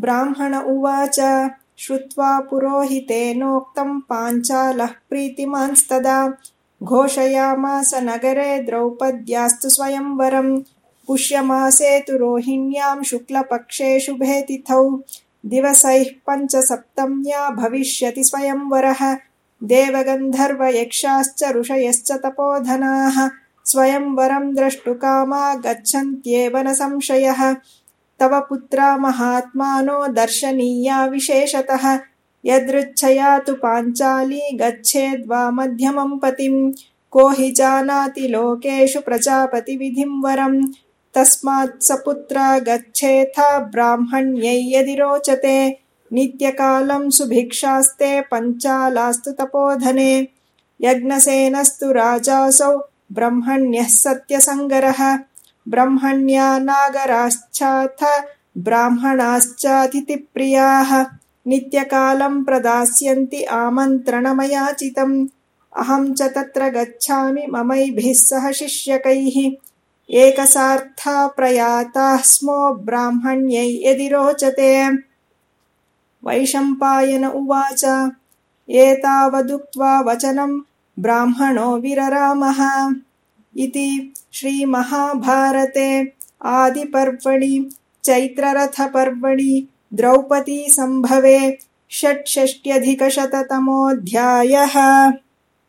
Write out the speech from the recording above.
ब्राह्मण उवाच श्रुत्वा पुरोहितेनोक्तं पाञ्चालः प्रीतिमांस्तदा। घोषयामास नगरे द्रौपद्यास्तु स्वयंवरम् पुष्यमासे तु रोहिण्यां शुक्लपक्षे शुभे तिथौ दिवसैः पञ्चसप्तम्या भविष्यति स्वयंवरः। देवगन्धर्वयक्षाश्च ऋषयश्च तपोधनाः। स्वयंवरं द्रष्टुकामा गच्छन्त्येव न संशयः तव पुत्रा महात्मानो दर्शनीया विशेषतः। यदृच्छया तु पाञ्चाली गच्छेद्वा मध्यमं पतिम्। को हि जानाति लोकेषु प्रजापतिविधिं वरम्। तस्मात् स पुत्रा गच्छेथा ब्राह्मण्यै यदि रोचते नित्यकालं सुभिक्षास्ते पञ्चालास्तु तपोधने। यज्ञसेनस्तु राजासौ ब्रह्मण्यः सत्यसङ्गरः ब्रह्मण्या नागराश्चाथ ब्राह्मणाश्चातिथिप्रियाः नित्यकालं प्रदास्यन्ति आमन्त्रणमयाचितम्। अहं च तत्र गच्छामि ममैभिः सह शिष्यकैः। एकसार्था प्रयाताः स्मो ब्राह्मण्यै यदि रोचते वैशम्पायन उवाच एतावदुक्त्वा वचनं ब्राह्मणो विररामः। इति श्रीमहाभारते आदिपर्वणि चैत्ररथपर्वणि द्रौपदीसम्भवे षट्षष्ट्यधिकशततमोऽध्यायः